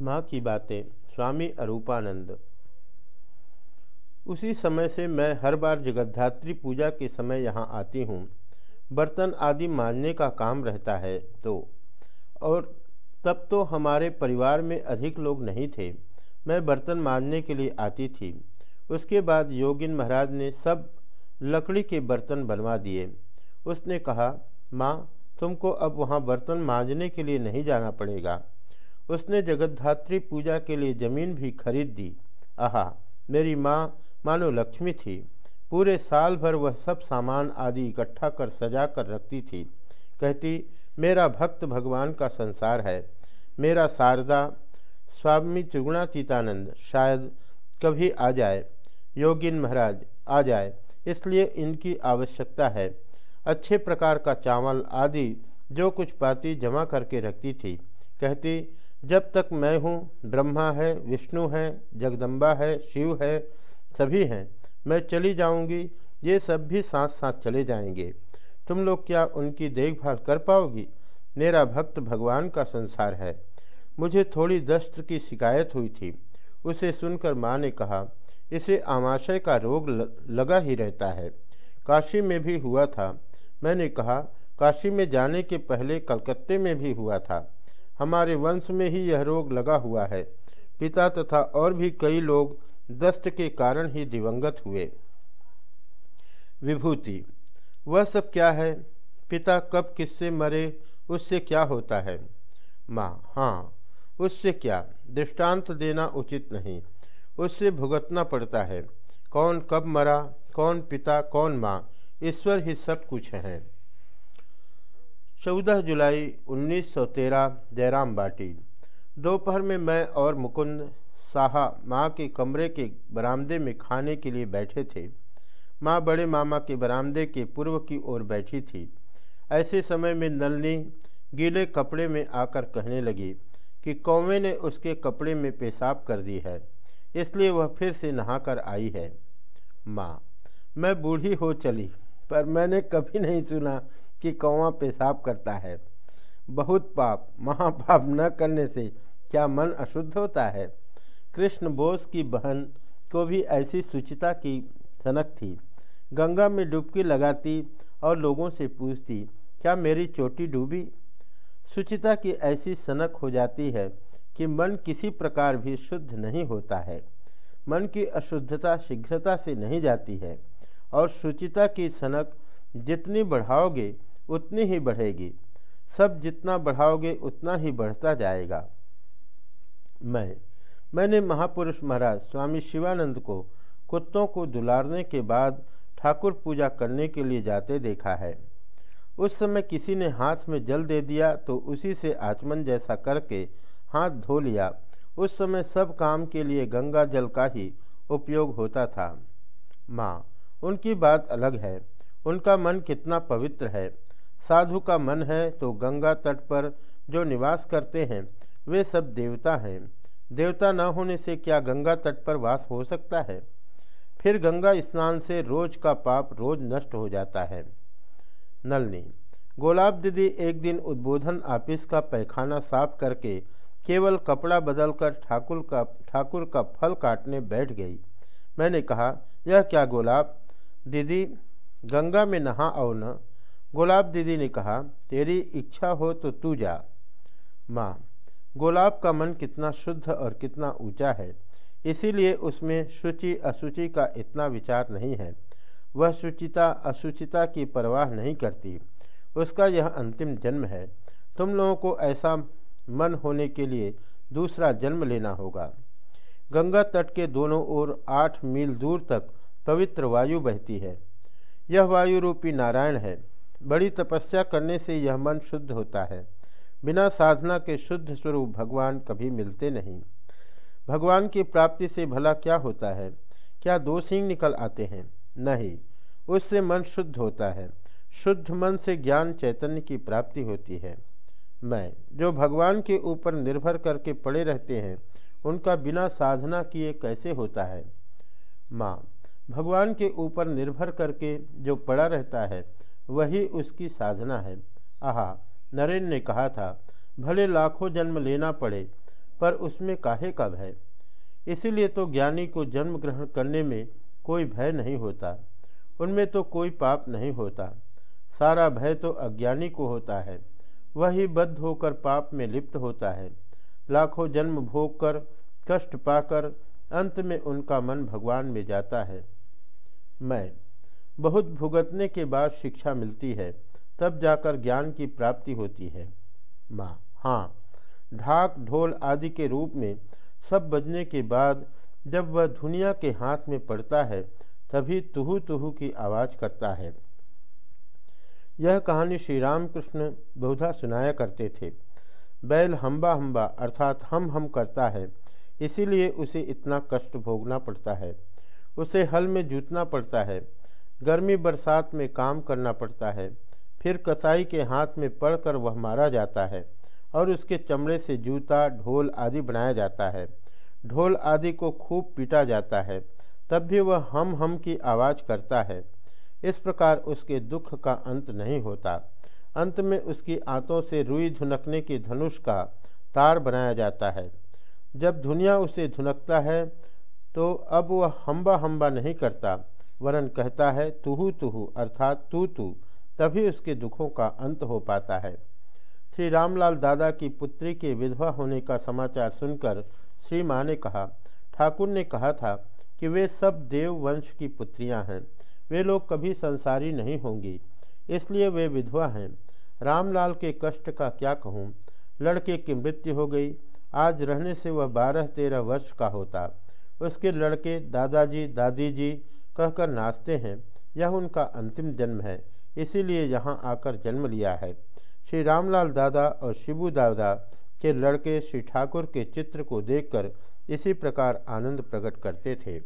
माँ की बातें, स्वामी अरूपानंद। उसी समय से मैं हर बार जगद्धात्री पूजा के समय यहाँ आती हूँ। बर्तन आदि मांजने का काम रहता है तो। और तब तो हमारे परिवार में अधिक लोग नहीं थे। मैं बर्तन मांजने के लिए आती थी। उसके बाद योगिन महाराज ने सब लकड़ी के बर्तन बनवा दिए। उसने कहा, माँ, तुमको अब वहाँ बर्तन मांजने के लिए नहीं जाना पड़ेगा। उसने जगद्धात्री पूजा के लिए ज़मीन भी खरीद दी। आहा, मेरी माँ, मानो लक्ष्मी थी। पूरे साल भर वह सब सामान आदि इकट्ठा कर सजा कर रखती थी। कहती, मेरा भक्त भगवान का संसार है। मेरा शारदा, स्वामी त्रिगुणातीतानंद, शायद कभी आ जाए। योगिन महाराज, आ जाए। इसलिए इनकी आवश्यकता है। अच्छे प्रकार का चावल आदि, जो कुछ पाती जमा करके रखती थी। कहती जब तक मैं हूँ, ब्रह्मा है, विष्णु है, जगदम्बा है, शिव है, सभी हैं। मैं चली जाऊँगी, ये सब भी साथ साथ चले जाएँगे। तुम लोग क्या उनकी देखभाल कर पाओगी? मेरा भक्त भगवान का संसार है। मुझे थोड़ी दस्त की शिकायत हुई थी। उसे सुनकर माँ ने कहा, इसे आमाशय का रोग लगा ही रहता है। काशी में भी हुआ था। मैंने कहा, काशी में जाने के पहले कलकत्ते में भी हुआ था। हमारे वंश में ही यह रोग लगा हुआ है। पिता तथा और भी कई लोग दस्त के कारण ही दिवंगत हुए। विभूति, वह सब क्या है? पिता कब किससे मरे, उससे क्या होता है? माँ हाँ उससे क्या? दृष्टांत देना उचित नहीं। उससे भुगतना पड़ता है। कौन कब मरा, कौन पिता, कौन माँ, ईश्वर ही सब कुछ है। चौदह जुलाई 1913 जयराम बाटी। दोपहर में मैं और मुकुंद साहा माँ के कमरे के बरामदे में खाने के लिए बैठे थे। माँ बड़े मामा के बरामदे के पूर्व की ओर बैठी थी। ऐसे समय में नलनी गीले कपड़े में आकर कहने लगी कि कौवे ने उसके कपड़े में पेशाब कर दी है, इसलिए वह फिर से नहाकर आई है। माँ, मैं बूढ़ी हो चली, पर मैंने कभी नहीं सुना कि कौवा पेशाब करता है। बहुत पाप, महापाप न करने से क्या मन अशुद्ध होता है? कृष्ण बोस की बहन को भी ऐसी सुचिता की सनक थी। गंगा में डुबकी लगाती और लोगों से पूछती, क्या मेरी चोटी डूबी? सुचिता की ऐसी सनक हो जाती है कि मन किसी प्रकार भी शुद्ध नहीं होता है। मन की अशुद्धता शीघ्रता से नहीं जाती है और सुचिता की सनक जितनी बढ़ाओगे उतनी ही बढ़ेगी। सब जितना बढ़ाओगे, उतना ही बढ़ता जाएगा। मैं, मैंने महापुरुष महाराज स्वामी शिवानंद को कुत्तों को दुलारने के बाद ठाकुर पूजा करने के लिए जाते देखा है। उस समय किसी ने हाथ में जल दे दिया तो उसी से आचमन जैसा करके हाथ धो लिया। उस समय सब काम के लिए गंगा जल का ही उपयोग होता था। माँ, उनकी बात अलग है। उनका मन कितना पवित्र है। साधु का मन है तो गंगा तट पर जो निवास करते हैं, वे सब देवता हैं। देवता न होने से क्या गंगा तट पर वास हो सकता है? फिर गंगा स्नान से रोज का पाप रोज नष्ट हो जाता है। नलनी, गोलाब दीदी एक दिन उद्बोधन ऑफ़िस का पैखाना साफ़ करके केवल कपड़ा बदलकर ठाकुर का ठाकुर का फल काटने बैठ गई। मैंने कहा, यह क्या गोलाब? दीदी, गंगा में नहा आओ न। गुलाब दीदी ने कहा, तेरी इच्छा हो तो तू जा। माँ, गुलाब का मन कितना शुद्ध और कितना ऊँचा है। इसीलिए उसमें शुचि असुचि का इतना विचार नहीं है। वह शुचिता असुचिता की परवाह नहीं करती। उसका यह अंतिम जन्म है। तुम लोगों को ऐसा मन होने के लिए दूसरा जन्म लेना होगा। गंगा तट के दोनों ओर आठ मील दूर तक पवित्र वायु बहती है। यह वायु रूपी नारायण है। बड़ी तपस्या करने से यह मन शुद्ध होता है। बिना साधना के शुद्ध स्वरूप भगवान कभी मिलते नहीं। भगवान की प्राप्ति से भला क्या होता है? क्या दो सिंह निकल आते हैं? नहीं, उससे मन शुद्ध होता है। शुद्ध मन से ज्ञान चैतन्य की प्राप्ति होती है। मैं, जो भगवान के ऊपर निर्भर करके पड़े रहते हैं, उनका बिना साधना किए कैसे होता है? माँ, भगवान के ऊपर निर्भर करके जो पड़ा रहता है वही उसकी साधना है। आहा नरेंद्र ने कहा था, भले लाखों जन्म लेना पड़े, पर उसमें काहे का भय? इसीलिए तो ज्ञानी को जन्म ग्रहण करने में कोई भय नहीं होता, उनमें तो कोई पाप नहीं होता। सारा भय तो अज्ञानी को होता है, वही बद्ध होकर पाप में लिप्त होता है। लाखों जन्म भोग कर कष्ट पाकर, अंत में उनका मन भगवान में जाता है। मैं बहुत भुगतने के बाद शिक्षा मिलती है, तब जाकर ज्ञान की प्राप्ति होती है। माँ हाँ ढाक ढोल आदि के रूप में सब बजने के बाद जब वह दुनिया के हाथ में पड़ता है, तभी तुहु तुहु की आवाज़ करता है। यह कहानी श्री रामकृष्ण बहुधा सुनाया करते थे। बैल हम्बा हम्बा अर्थात हम हम करता है, इसीलिए उसे इतना कष्ट भोगना पड़ता है। उसे हल में जूतना पड़ता है। गर्मी बरसात में काम करना पड़ता है। फिर कसाई के हाथ में पड़कर वह मारा जाता है और उसके चमड़े से जूता, ढोल आदि बनाया जाता है। ढोल आदि को खूब पीटा जाता है, तब भी वह हम हम की आवाज़ करता है। इस प्रकार उसके दुख का अंत नहीं होता। अंत में उसकी आंतों से रुई धुनकने के धनुष का तार बनाया जाता है। जब धुनिया उसे धुनकता है तो अब वह हम्बा हम्बा नहीं करता। वरन कहता है, तुहु तुहु, अर्थात तू तू। तभी उसके दुखों का अंत हो पाता है। श्री रामलाल दादा की पुत्री के विधवा होने का समाचार सुनकर श्री माँ ने कहा, ठाकुर ने कहा था कि वे सब देव वंश की पुत्रियाँ हैं। वे लोग कभी संसारी नहीं होंगी, इसलिए वे विधवा हैं। रामलाल के कष्ट का क्या कहूँ? लड़के की मृत्यु हो गई। आज रहने से वह बारह तेरह वर्ष का होता। उसके लड़के दादाजी दादी जी कहकर नाचते हैं, यह उनका अंतिम जन्म है, इसीलिए यहाँ आकर जन्म लिया है। श्री रामलाल दादा और शिबू दादा के लड़के श्री ठाकुर के चित्र को देखकर इसी प्रकार आनंद प्रकट करते थे।